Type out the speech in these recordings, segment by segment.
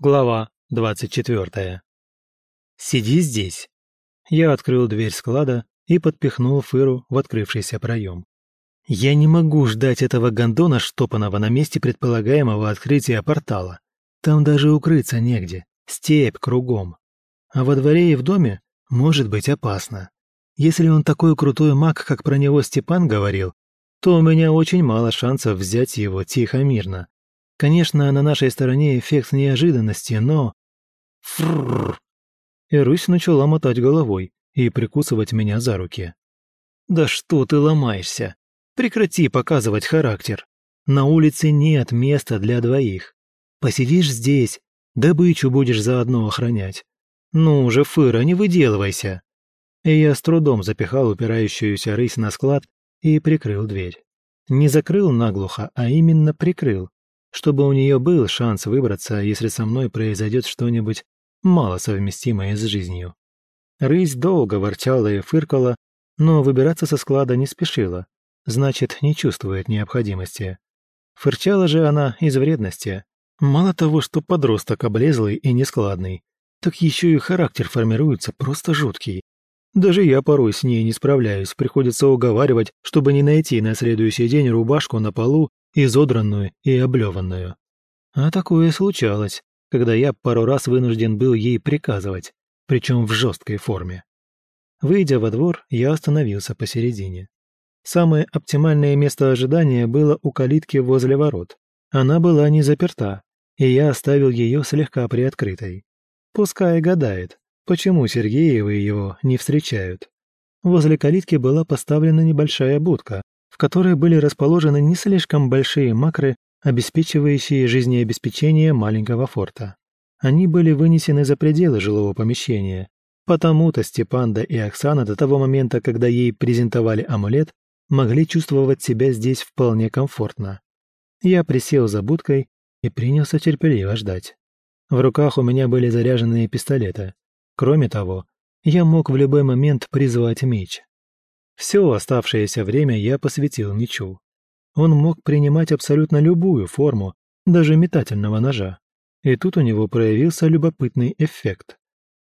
Глава 24. «Сиди здесь». Я открыл дверь склада и подпихнул Фыру в открывшийся проем. Я не могу ждать этого гондона штопанного на месте предполагаемого открытия портала. Там даже укрыться негде, степь кругом. А во дворе и в доме может быть опасно. Если он такой крутой маг, как про него Степан говорил, то у меня очень мало шансов взять его тихо-мирно. Конечно, на нашей стороне эффект неожиданности, но... Фрррр. И Русь начала мотать головой и прикусывать меня за руки. «Да что ты ломаешься? Прекрати показывать характер. На улице нет места для двоих. Посидишь здесь, добычу будешь заодно охранять. Ну же, Фыра, не выделывайся!» И я с трудом запихал упирающуюся рысь на склад и прикрыл дверь. Не закрыл наглухо, а именно прикрыл, чтобы у нее был шанс выбраться, если со мной произойдет что-нибудь мало совместимое с жизнью. Рысь долго ворчала и фыркала, но выбираться со склада не спешила, значит, не чувствует необходимости. Фырчала же она из вредности. Мало того, что подросток облезлый и нескладный, так еще и характер формируется просто жуткий. Даже я порой с ней не справляюсь, приходится уговаривать, чтобы не найти на следующий день рубашку на полу изодранную и облеванную. А такое случалось, когда я пару раз вынужден был ей приказывать, причем в жесткой форме. Выйдя во двор, я остановился посередине. Самое оптимальное место ожидания было у калитки возле ворот. Она была не заперта, и я оставил ее слегка приоткрытой. Пускай гадает, почему Сергеевы его не встречают. Возле калитки была поставлена небольшая будка, в которой были расположены не слишком большие макры, обеспечивающие жизнеобеспечение маленького форта. Они были вынесены за пределы жилого помещения, потому-то Степанда и Оксана до того момента, когда ей презентовали амулет, могли чувствовать себя здесь вполне комфортно. Я присел за будкой и принялся терпеливо ждать. В руках у меня были заряженные пистолеты. Кроме того, я мог в любой момент призвать меч. Все оставшееся время я посвятил мечу. Он мог принимать абсолютно любую форму, даже метательного ножа. И тут у него проявился любопытный эффект.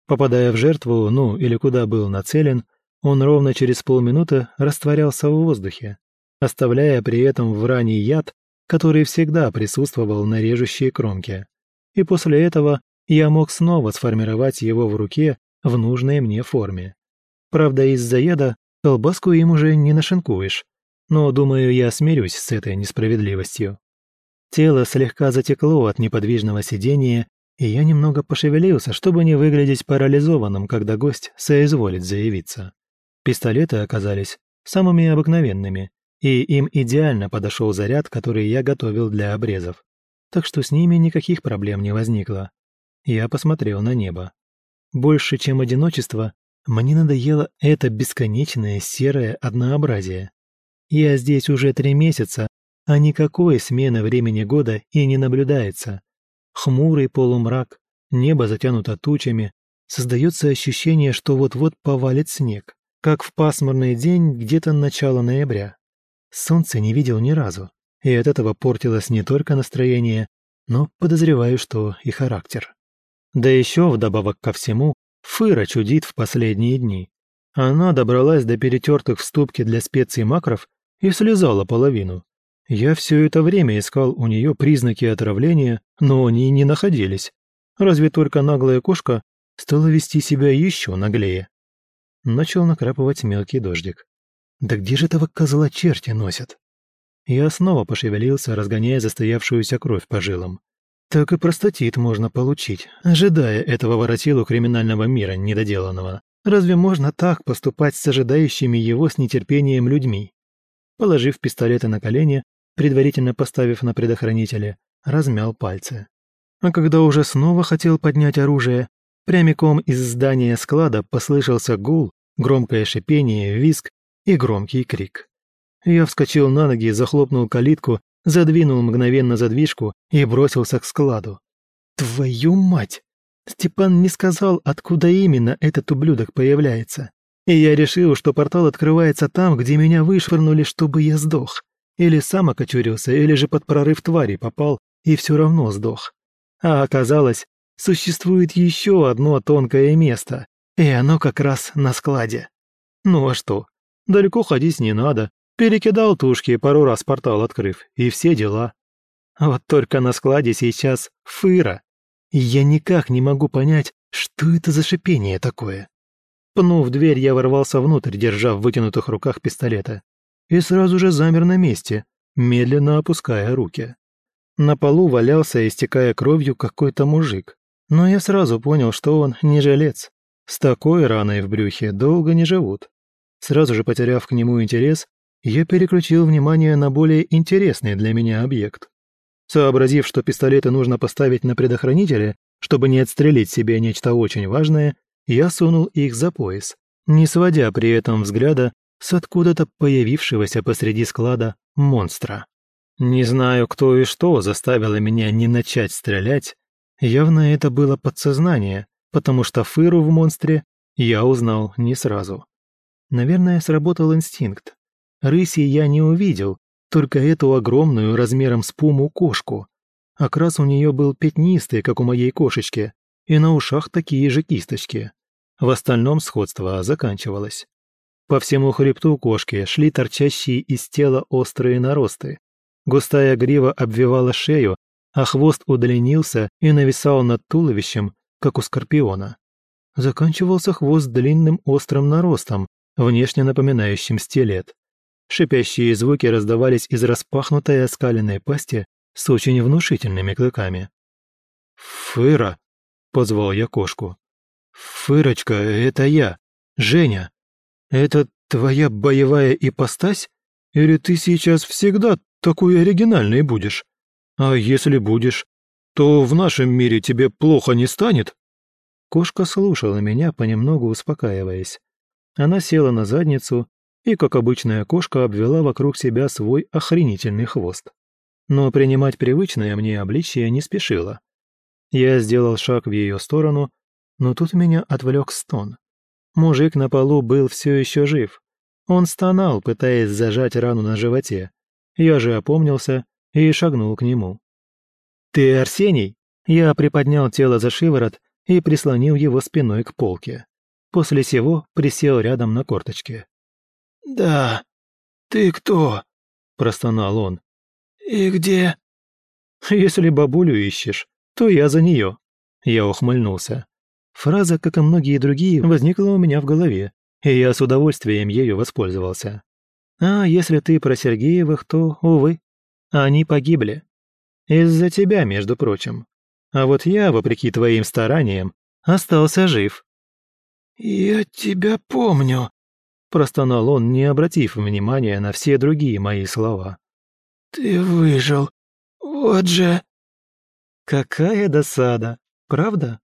Попадая в жертву, ну или куда был нацелен, он ровно через полминуты растворялся в воздухе, оставляя при этом в ране яд, который всегда присутствовал на режущей кромке. И после этого я мог снова сформировать его в руке в нужной мне форме. Правда, из-за яда Колбаску им уже не нашинкуешь, но, думаю, я смирюсь с этой несправедливостью. Тело слегка затекло от неподвижного сидения, и я немного пошевелился, чтобы не выглядеть парализованным, когда гость соизволит заявиться. Пистолеты оказались самыми обыкновенными, и им идеально подошел заряд, который я готовил для обрезов. Так что с ними никаких проблем не возникло. Я посмотрел на небо. Больше, чем одиночество, мне надоело это бесконечное серое однообразие. Я здесь уже три месяца, а никакой смены времени года и не наблюдается. Хмурый полумрак, небо затянуто тучами, создается ощущение, что вот-вот повалит снег, как в пасмурный день где-то начало ноября. Солнце не видел ни разу, и от этого портилось не только настроение, но подозреваю, что и характер. Да еще вдобавок ко всему, Фыра чудит в последние дни. Она добралась до перетертых в ступке для специй макров и слезала половину. Я все это время искал у нее признаки отравления, но они не находились. Разве только наглая кошка стала вести себя еще наглее. Начал накрапывать мелкий дождик. Да где же этого козла черти носят? Я снова пошевелился, разгоняя застоявшуюся кровь по жилам. Так и простатит можно получить, ожидая этого воротилу криминального мира недоделанного. Разве можно так поступать с ожидающими его с нетерпением людьми? Положив пистолеты на колени, предварительно поставив на предохранителе, размял пальцы. А когда уже снова хотел поднять оружие, прямиком из здания склада послышался гул, громкое шипение, визг и громкий крик. Я вскочил на ноги, захлопнул калитку задвинул мгновенно задвижку и бросился к складу. «Твою мать!» Степан не сказал, откуда именно этот ублюдок появляется. И я решил, что портал открывается там, где меня вышвырнули, чтобы я сдох. Или сам окочурился, или же под прорыв твари попал и все равно сдох. А оказалось, существует еще одно тонкое место, и оно как раз на складе. Ну а что? Далеко ходить не надо. Перекидал тушки, пару раз портал открыв, и все дела. Вот только на складе сейчас фыра. И я никак не могу понять, что это за шипение такое. Пнув дверь, я ворвался внутрь, держа в вытянутых руках пистолета. И сразу же замер на месте, медленно опуская руки. На полу валялся, истекая кровью, какой-то мужик. Но я сразу понял, что он не жилец. С такой раной в брюхе долго не живут. Сразу же потеряв к нему интерес, я переключил внимание на более интересный для меня объект. Сообразив, что пистолеты нужно поставить на предохранителе, чтобы не отстрелить себе нечто очень важное, я сунул их за пояс, не сводя при этом взгляда с откуда-то появившегося посреди склада монстра. Не знаю, кто и что заставило меня не начать стрелять, явно это было подсознание, потому что фыру в монстре я узнал не сразу. Наверное, сработал инстинкт. Рыси я не увидел, только эту огромную размером с пуму кошку. Окрас у нее был пятнистый, как у моей кошечки, и на ушах такие же кисточки. В остальном сходство заканчивалось. По всему хребту кошки шли торчащие из тела острые наросты, Густая грива обвивала шею, а хвост удлинился и нависал над туловищем, как у скорпиона. Заканчивался хвост длинным острым наростом, внешне напоминающим стилет. Шипящие звуки раздавались из распахнутой оскаленной пасти с очень внушительными клыками. «Фыра!» — позвал я кошку. «Фырочка, это я, Женя. Это твоя боевая ипостась? Или ты сейчас всегда такой оригинальный будешь. А если будешь, то в нашем мире тебе плохо не станет?» Кошка слушала меня, понемногу успокаиваясь. Она села на задницу и, как обычная кошка, обвела вокруг себя свой охренительный хвост. Но принимать привычное мне обличие не спешила. Я сделал шаг в ее сторону, но тут меня отвлек стон. Мужик на полу был все еще жив. Он стонал, пытаясь зажать рану на животе, я же опомнился и шагнул к нему. «Ты Арсений?» Я приподнял тело за шиворот и прислонил его спиной к полке. После сего присел рядом на корточке. «Да. Ты кто?» – простонал он. «И где?» «Если бабулю ищешь, то я за нее». Я ухмыльнулся. Фраза, как и многие другие, возникла у меня в голове, и я с удовольствием ею воспользовался. А если ты про Сергеевых, то, увы, они погибли. Из-за тебя, между прочим. А вот я, вопреки твоим стараниям, остался жив». «Я тебя помню», — простонал он, не обратив внимания на все другие мои слова. «Ты выжил. Вот же...» «Какая досада, правда?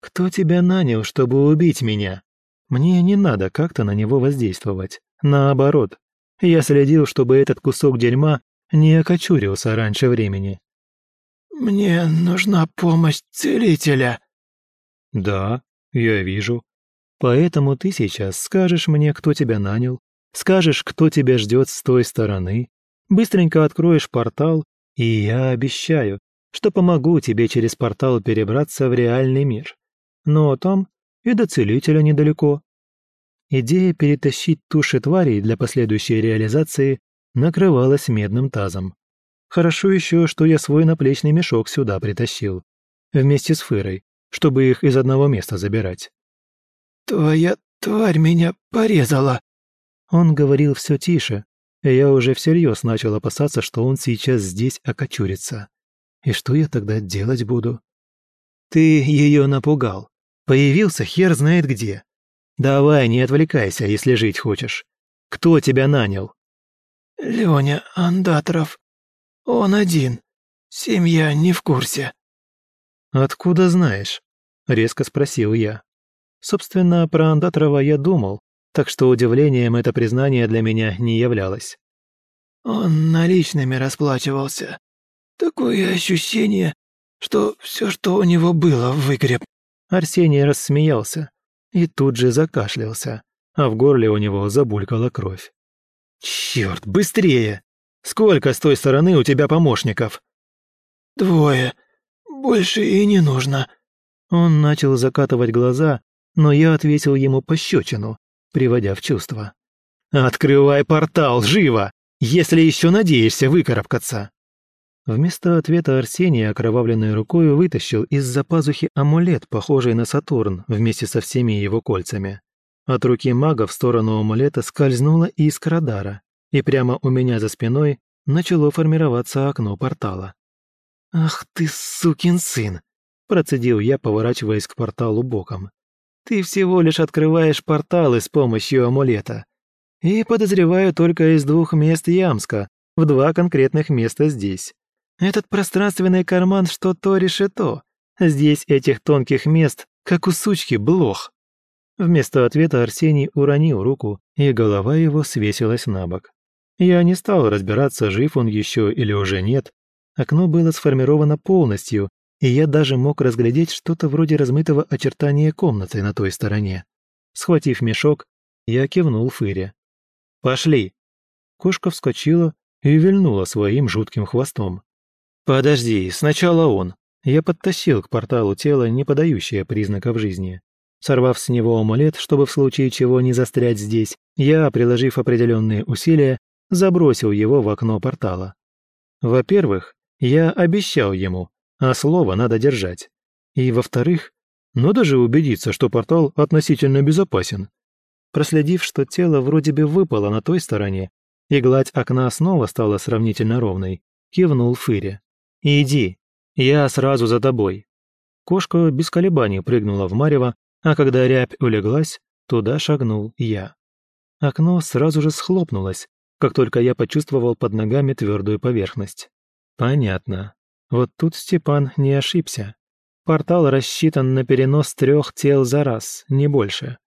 Кто тебя нанял, чтобы убить меня? Мне не надо как-то на него воздействовать. Наоборот, я следил, чтобы этот кусок дерьма не окочурился раньше времени. «Мне нужна помощь целителя». «Да, я вижу. Поэтому ты сейчас скажешь мне, кто тебя нанял, скажешь, кто тебя ждет с той стороны, быстренько откроешь портал, и я обещаю, что помогу тебе через портал перебраться в реальный мир. Но там и до целителя недалеко. Идея перетащить туши тварей для последующей реализации накрывалась медным тазом. Хорошо еще, что я свой наплечный мешок сюда притащил. Вместе с Фырой, чтобы их из одного места забирать. «Твоя тварь меня порезала!» Он говорил все тише, и я уже всерьез начал опасаться, что он сейчас здесь окочурится. И что я тогда делать буду? «Ты ее напугал. Появился хер знает где. Давай, не отвлекайся, если жить хочешь. Кто тебя нанял? Леня Андаторов. Он один. Семья не в курсе. Откуда знаешь? Резко спросил я. Собственно, про Андаторова я думал, так что удивлением это признание для меня не являлось. Он наличными расплачивался. Такое ощущение, что все, что у него было, выгреб. Арсений рассмеялся, и тут же закашлялся, а в горле у него забулькала кровь. «Черт, быстрее! Сколько с той стороны у тебя помощников?» «Двое. Больше и не нужно», Он начал закатывать глаза, но я ответил ему пощечину, приводя в чувство. «Открывай портал, живо! Если еще надеешься выкарабкаться!» Вместо ответа Арсений окровавленной рукой вытащил из-за пазухи амулет, похожий на Сатурн, вместе со всеми его кольцами. От руки мага в сторону амулета скользнула искра дара, и прямо у меня за спиной начало формироваться окно портала. «Ах ты, сукин сын!» – процедил я, поворачиваясь к порталу боком. «Ты всего лишь открываешь порталы с помощью амулета. И подозреваю только из двух мест Ямска, в два конкретных места здесь. Этот пространственный карман что-то решето. Здесь этих тонких мест, как у сучки, блох». Вместо ответа Арсений уронил руку, и голова его свесилась на бок. Я не стал разбираться, жив он еще или уже нет. Окно было сформировано полностью, и я даже мог разглядеть что-то вроде размытого очертания комнаты на той стороне. Схватив мешок, я кивнул Фыре. «Пошли!» Кошка вскочила и вильнула своим жутким хвостом. «Подожди, сначала он!» Я подтащил к порталу тело, не подающее признаков жизни. Сорвав с него амулет, чтобы в случае чего не застрять здесь, я, приложив определенные усилия, забросил его в окно портала. Во-первых, я обещал ему, а слово надо держать. И во-вторых, надо же убедиться, что портал относительно безопасен. Проследив, что тело вроде бы выпало на той стороне, и гладь окна снова стала сравнительно ровной, кивнул Фыре. «Иди, я сразу за тобой». Кошка без колебаний прыгнула в марево, а когда рябь улеглась, туда шагнул я. Окно сразу же схлопнулось, как только я почувствовал под ногами твердую поверхность. Понятно. Вот тут Степан не ошибся. Портал рассчитан на перенос трех тел за раз, не больше.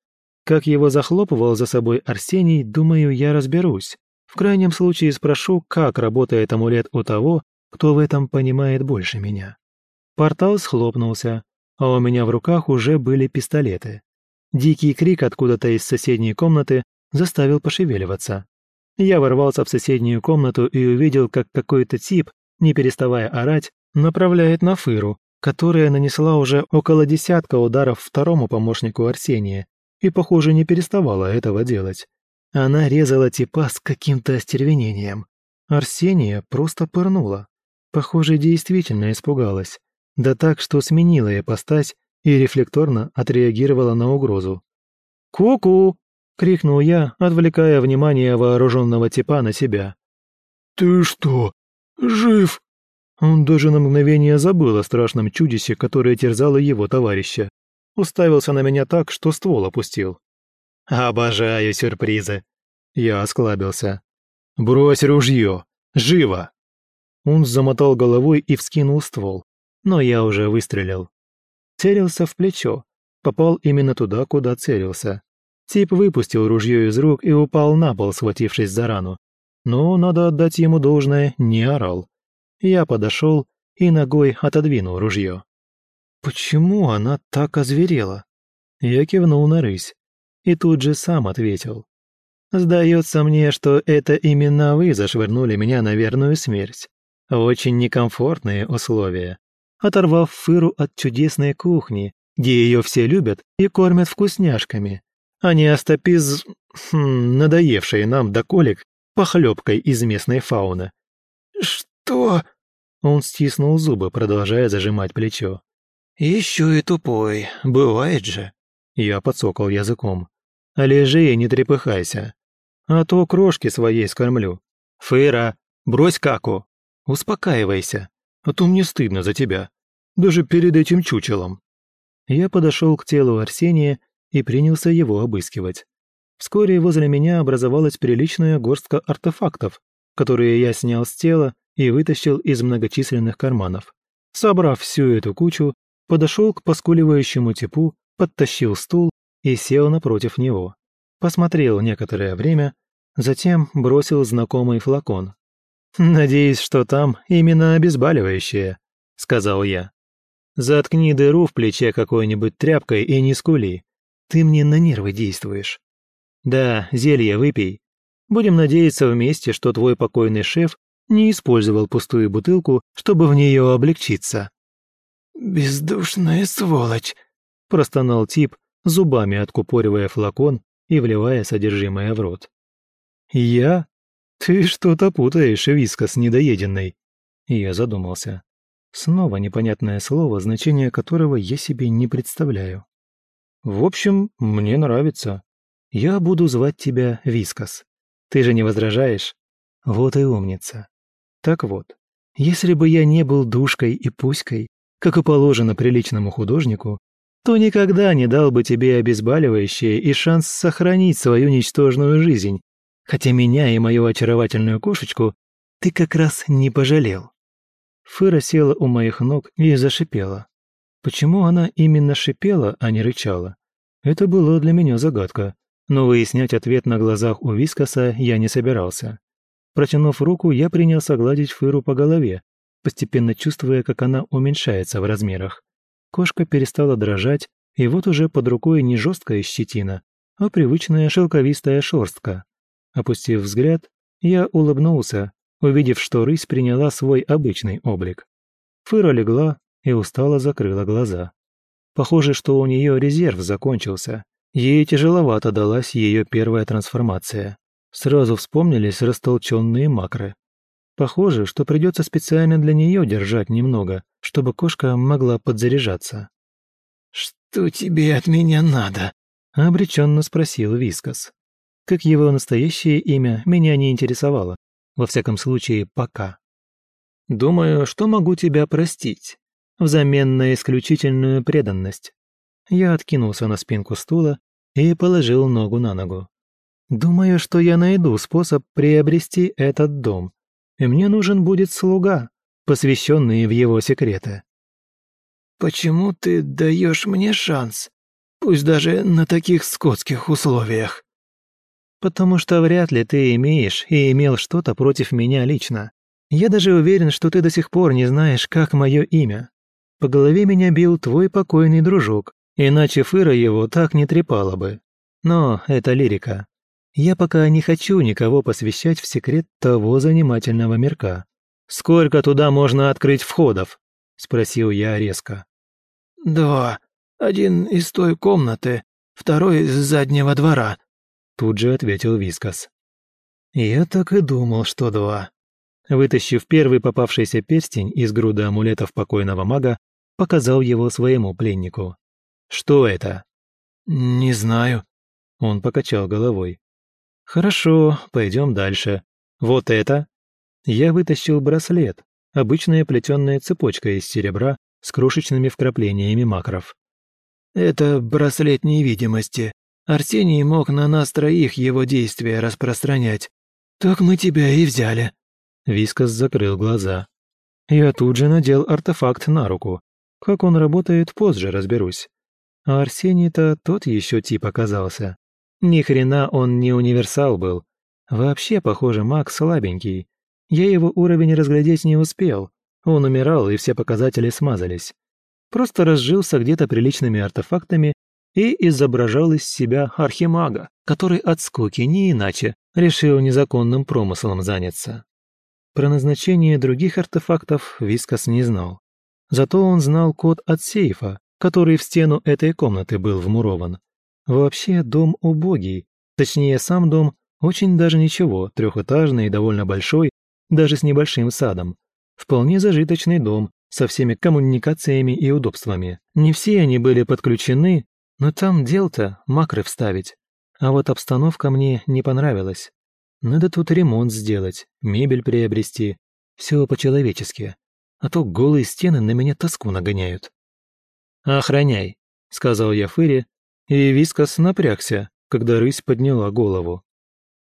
Как его захлопывал за собой Арсений, думаю, я разберусь. В крайнем случае спрошу, как работает амулет у того, кто в этом понимает больше меня. Портал схлопнулся, а у меня в руках уже были пистолеты. Дикий крик откуда-то из соседней комнаты заставил пошевеливаться. Я ворвался в соседнюю комнату и увидел, как какой-то тип, не переставая орать, направляет на Фыру, которая нанесла уже около десятка ударов второму помощнику Арсения и, похоже, не переставала этого делать. Она резала типа с каким-то остервенением. Арсения просто пырнула. Похоже, действительно испугалась. Да так, что сменила ипостась и рефлекторно отреагировала на угрозу. «Ку-ку!» — крикнул я, отвлекая внимание вооруженного типа на себя. «Ты что, жив?» Он даже на мгновение забыл о страшном чудисе, которое терзало его товарища. Уставился на меня так, что ствол опустил. «Обожаю сюрпризы!» Я осклабился. «Брось ружье! Живо!» Он замотал головой и вскинул ствол но я уже выстрелил. Целился в плечо, попал именно туда, куда целился. Тип выпустил ружье из рук и упал на пол, схватившись за рану. Но, надо отдать ему должное, не орал. Я подошел и ногой отодвинул ружье. «Почему она так озверела?» Я кивнул на рысь и тут же сам ответил. «Сдается мне, что это именно вы зашвырнули меня на верную смерть. Очень некомфортные условия оторвав Фыру от чудесной кухни, где ее все любят и кормят вкусняшками, а не остопиз... Хм, надоевшей нам до колик похлебкой из местной фауны. «Что?» Он стиснул зубы, продолжая зажимать плечо. «Еще и тупой, бывает же». Я подсокал языком. «Лежи и не трепыхайся, а то крошки своей скормлю. Фыра, брось каку, успокаивайся а то мне стыдно за тебя. Даже перед этим чучелом». Я подошел к телу Арсения и принялся его обыскивать. Вскоре возле меня образовалась приличная горстка артефактов, которые я снял с тела и вытащил из многочисленных карманов. Собрав всю эту кучу, подошел к поскуливающему типу, подтащил стул и сел напротив него. Посмотрел некоторое время, затем бросил знакомый флакон. «Надеюсь, что там именно обезболивающее», — сказал я. «Заткни дыру в плече какой-нибудь тряпкой и не скули. Ты мне на нервы действуешь. Да, зелье выпей. Будем надеяться вместе, что твой покойный шеф не использовал пустую бутылку, чтобы в нее облегчиться». бездушная сволочь!» – простонал тип, зубами откупоривая флакон и вливая содержимое в рот. «Я? Ты что-то путаешь, вискос недоеденный!» Я задумался. Снова непонятное слово, значение которого я себе не представляю. «В общем, мне нравится. Я буду звать тебя Вискас. Ты же не возражаешь?» Вот и умница. Так вот, если бы я не был душкой и пуськой, как и положено приличному художнику, то никогда не дал бы тебе обезболивающее и шанс сохранить свою ничтожную жизнь, хотя меня и мою очаровательную кошечку ты как раз не пожалел. Фыра села у моих ног и зашипела. Почему она именно шипела, а не рычала? Это было для меня загадка, но выяснять ответ на глазах у Вискоса я не собирался. Протянув руку, я принялся гладить Фыру по голове, постепенно чувствуя, как она уменьшается в размерах. Кошка перестала дрожать, и вот уже под рукой не жесткая щетина, а привычная шелковистая шерстка. Опустив взгляд, я улыбнулся, увидев, что рысь приняла свой обычный облик. Фыра легла и устало закрыла глаза. Похоже, что у нее резерв закончился. Ей тяжеловато далась ее первая трансформация. Сразу вспомнились растолченные макры. Похоже, что придется специально для нее держать немного, чтобы кошка могла подзаряжаться. «Что тебе от меня надо?» — обреченно спросил Вискас. Как его настоящее имя меня не интересовало, во всяком случае, пока. «Думаю, что могу тебя простить, взамен на исключительную преданность». Я откинулся на спинку стула и положил ногу на ногу. Думаю, что я найду способ приобрести этот дом, и мне нужен будет слуга, посвященный в его секреты. Почему ты даешь мне шанс, пусть даже на таких скотских условиях? Потому что вряд ли ты имеешь и имел что-то против меня лично. Я даже уверен, что ты до сих пор не знаешь, как мое имя. По голове меня бил твой покойный дружок, иначе Фыра его так не трепала бы. Но это лирика. Я пока не хочу никого посвящать в секрет того занимательного мирка. Сколько туда можно открыть входов? спросил я резко. Два. Один из той комнаты, второй из заднего двора, тут же ответил Вискас. Я так и думал, что два. Вытащив первый попавшийся перстень из груды амулетов покойного мага, показал его своему пленнику. «Что это?» «Не знаю», — он покачал головой. «Хорошо, пойдем дальше. Вот это?» Я вытащил браслет, обычная плетеная цепочка из серебра с крошечными вкраплениями макров. «Это браслет невидимости. Арсений мог на нас троих его действия распространять. Так мы тебя и взяли». Вискас закрыл глаза. Я тут же надел артефакт на руку. Как он работает, позже разберусь. А Арсений-то тот еще тип оказался. Ни хрена он не универсал был. Вообще, похоже, маг слабенький. Я его уровень разглядеть не успел. Он умирал, и все показатели смазались. Просто разжился где-то приличными артефактами и изображал из себя архимага, который от скуки не иначе решил незаконным промыслом заняться. Про назначение других артефактов Вискас не знал. Зато он знал код от сейфа, который в стену этой комнаты был вмурован. Вообще дом убогий, точнее сам дом очень даже ничего, трехэтажный и довольно большой, даже с небольшим садом. Вполне зажиточный дом, со всеми коммуникациями и удобствами. Не все они были подключены, но там дел-то макры вставить. А вот обстановка мне не понравилась. Надо тут ремонт сделать, мебель приобрести. Все по-человечески. А то голые стены на меня тоску нагоняют. «Охраняй», — сказал я Фыре, и Вискас напрягся, когда рысь подняла голову.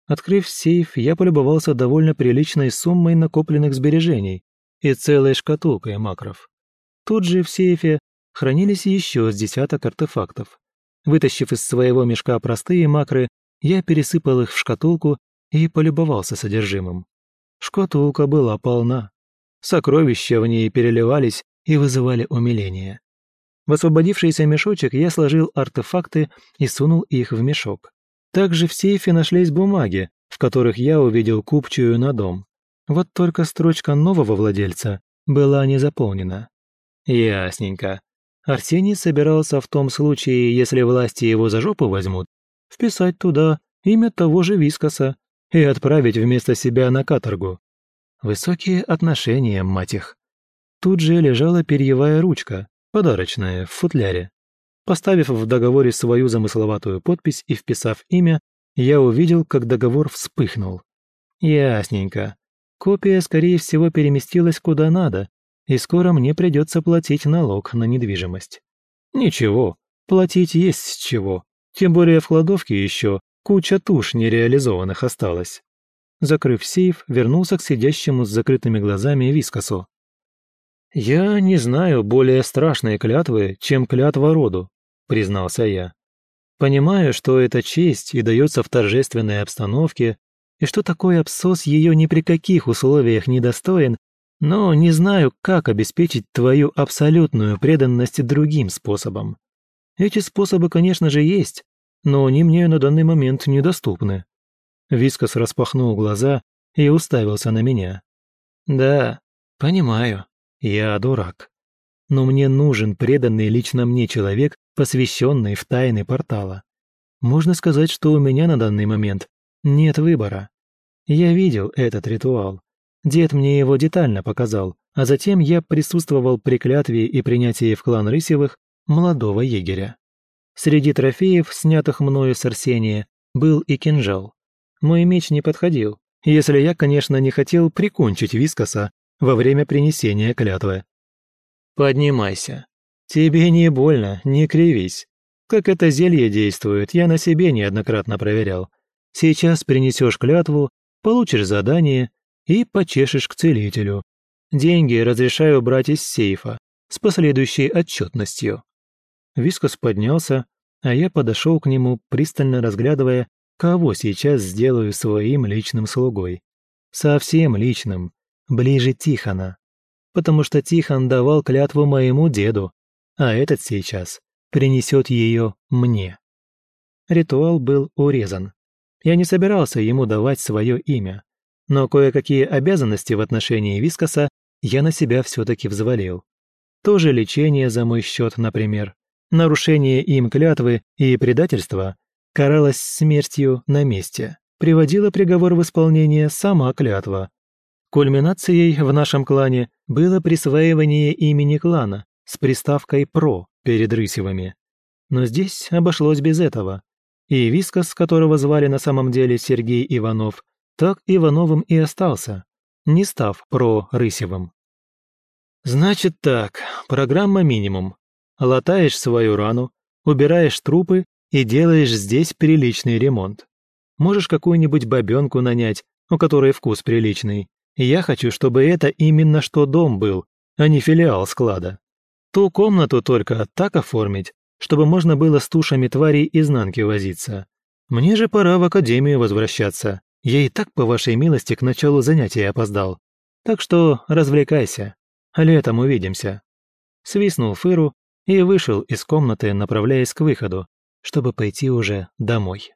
Открыв сейф, я полюбовался довольно приличной суммой накопленных сбережений и целой шкатулкой макров. Тут же в сейфе хранились еще с десяток артефактов. Вытащив из своего мешка простые макры, я пересыпал их в шкатулку и полюбовался содержимым. Шкатулка была полна. Сокровища в ней переливались и вызывали умиление. В освободившийся мешочек я сложил артефакты и сунул их в мешок. Также в сейфе нашлись бумаги, в которых я увидел купчую на дом. Вот только строчка нового владельца была не заполнена. Ясненько. Арсений собирался в том случае, если власти его за жопу возьмут, вписать туда имя того же Вискоса и отправить вместо себя на каторгу. Высокие отношения, мать их. Тут же лежала перьевая ручка, подарочная, в футляре. Поставив в договоре свою замысловатую подпись и вписав имя, я увидел, как договор вспыхнул. Ясненько. Копия, скорее всего, переместилась куда надо, и скоро мне придется платить налог на недвижимость. Ничего, платить есть с чего. Тем более в кладовке еще куча туш нереализованных осталось. Закрыв сейф, вернулся к сидящему с закрытыми глазами Вискосу. «Я не знаю более страшной клятвы, чем клятва роду», — признался я. «Понимаю, что это честь и дается в торжественной обстановке, и что такой абсос ее ни при каких условиях не достоин, но не знаю, как обеспечить твою абсолютную преданность другим способом. Эти способы, конечно же, есть, но они мне на данный момент недоступны». Вискос распахнул глаза и уставился на меня. «Да, понимаю», я дурак. Но мне нужен преданный лично мне человек, посвященный в тайны портала. Можно сказать, что у меня на данный момент нет выбора. Я видел этот ритуал. Дед мне его детально показал, а затем я присутствовал при клятве и принятии в клан Рысевых молодого егеря. Среди трофеев, снятых мною с Арсения, был и кинжал. Мой меч не подходил, если я, конечно, не хотел прикончить Вискоса во время принесения клятвы. «Поднимайся. Тебе не больно, не кривись. Как это зелье действует, я на себе неоднократно проверял. Сейчас принесешь клятву, получишь задание и почешешь к целителю. Деньги разрешаю брать из сейфа, с последующей отчетностью». Вискос поднялся, а я подошел к нему, пристально разглядывая, кого сейчас сделаю своим личным слугой. Совсем личным, ближе Тихона, потому что Тихон давал клятву моему деду, а этот сейчас принесет ее мне. Ритуал был урезан. Я не собирался ему давать свое имя, но кое-какие обязанности в отношении Вискоса я на себя все-таки взвалил. То же лечение за мой счет, например. Нарушение им клятвы и предательство каралось смертью на месте. Приводила приговор в исполнение сама клятва, Кульминацией в нашем клане было присваивание имени клана с приставкой «про» перед Рысевыми. Но здесь обошлось без этого. И Вискас, которого звали на самом деле Сергей Иванов, так Ивановым и остался, не став «про» Рысевым. Значит так, программа минимум. Латаешь свою рану, убираешь трупы и делаешь здесь приличный ремонт. Можешь какую-нибудь бабенку нанять, у которой вкус приличный, я хочу, чтобы это именно что дом был, а не филиал склада. Ту комнату только так оформить, чтобы можно было с тушами тварей изнанки возиться. Мне же пора в академию возвращаться. Я и так, по вашей милости, к началу занятия опоздал. Так что развлекайся. Летом увидимся». Свистнул Фыру и вышел из комнаты, направляясь к выходу, чтобы пойти уже домой.